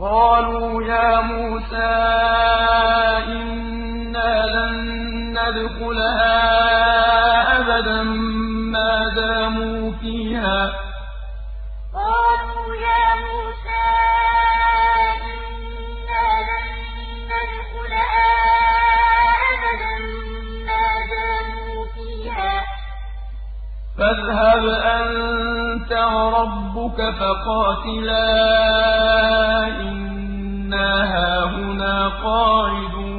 قَالُوا يَا مُوسَىٰ إِنَّا لَن نَّدْخُلَهَا أَبَدًا مَّا دَامُوا فِيهَا ۖ. فَاذْهَبْ أَنتَ وَرَبُّكَ فَقَاتِلَا إِنَّا هَاهُنَا قَاعِدُونَ